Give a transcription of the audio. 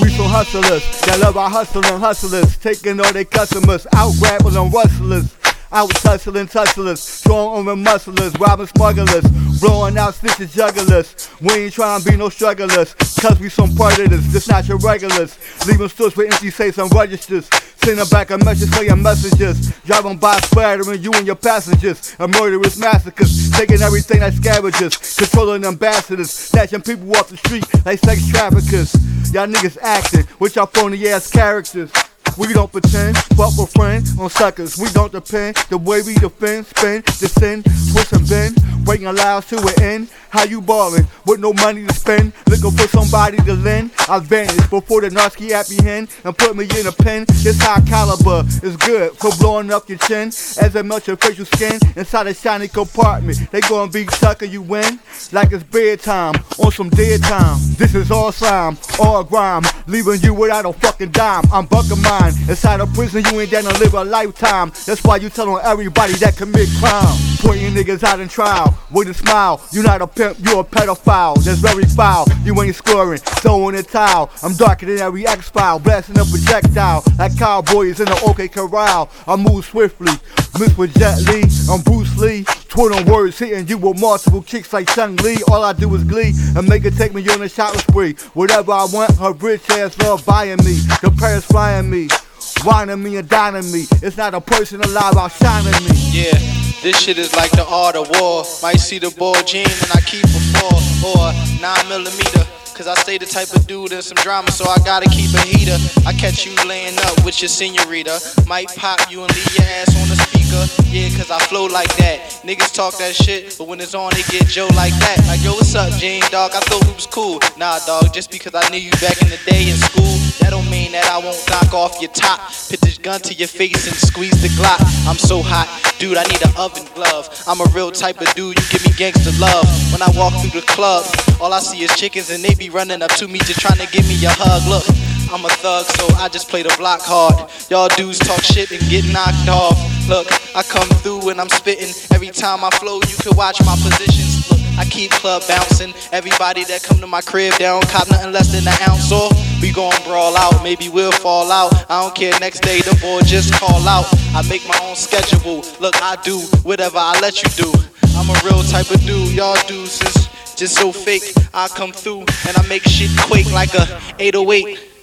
We some hustlers that love our hustling hustlers, taking all their customers, out them rustlers. Out tussling tusslers, strong arm musclers, robbing smugglers, blowing out snitches jugglers. We ain't trying to be no strugglers, cause we some predators, just not your regulars. Leaving stores with empty safes and registers. Sending back a message for your messages. Driving by splattering you and your passengers. A murderous massacres, taking everything like scavengers. Controlling ambassadors, snatching people off the street like sex traffickers. Y'all niggas acting with y'all phony ass characters. We don't pretend, but we're friends on suckers. We don't depend the way we defend, spin, descend, twist and bend, breaking lives to an end. How you ballin' with no money to spend? Looking for somebody to lend. I vanish before the Narsky apprehend and put me in a pen. This high caliber is good for blowing up your chin as I melt your facial skin inside a shiny compartment. They gonna be sucking you in like it's bedtime on some dead time. This is all slime, all grime, leaving you without a fucking dime. I'm bucking mine inside a prison. You ain't to live a lifetime. That's why you telling everybody that commit crime, pointing niggas out in trial with a smile. You not a pimp, you a pedophile. That's very foul. You ain't scoring, throwing a towel. I'm darker than every X file, blasting a projectile like cowboys in the OK Corral. I move swiftly, mix with Jet Li. I'm Bruce Lee. Twirling words, hitting you with multiple kicks like Chun-Li. All I do is glee and make her take me on a shopping spree. Whatever I want, her rich ass love buying me. The Paris flying me, whining me and dining me. It's not a person alive outshining me. Yeah, this shit is like the art of war. Might see the ball jean and I keep a four or nine millimeter. Cause I stay the type of dude in some drama, so I gotta keep a heater. I catch you laying up with your senorita. Might pop you and leave your ass on the speaker. Yeah, cause I flow like that. Niggas talk that shit, but when it's on, they get Joe like that. Like, yo, what's up, Jane, dog? I thought we was cool. Nah, dog, just because I knew you back in the day in school, that don't mean that I won't knock off your top. Put gun to your face and squeeze the Glock. I'm so hot, dude, I need an oven glove. I'm a real type of dude, you give me gangster love. When I walk through the club, all I see is chickens and they be running up to me just trying to give me a hug. Look, I'm a thug, so I just play the block hard. Y'all dudes talk shit and get knocked off. Look, I come through and I'm spitting. Every time I flow, you can watch my positions. Look, I keep club bouncing. Everybody that come to my crib, they don't cop nothing less than an ounce or we gon' brawl out. Maybe we'll fall out. I don't care. Next day, the boy just call out. I make my own schedule. Look, I do whatever I let you do. I'm a real type of dude. Y'all dudes is just so fake. I come through and I make shit quake like a 808.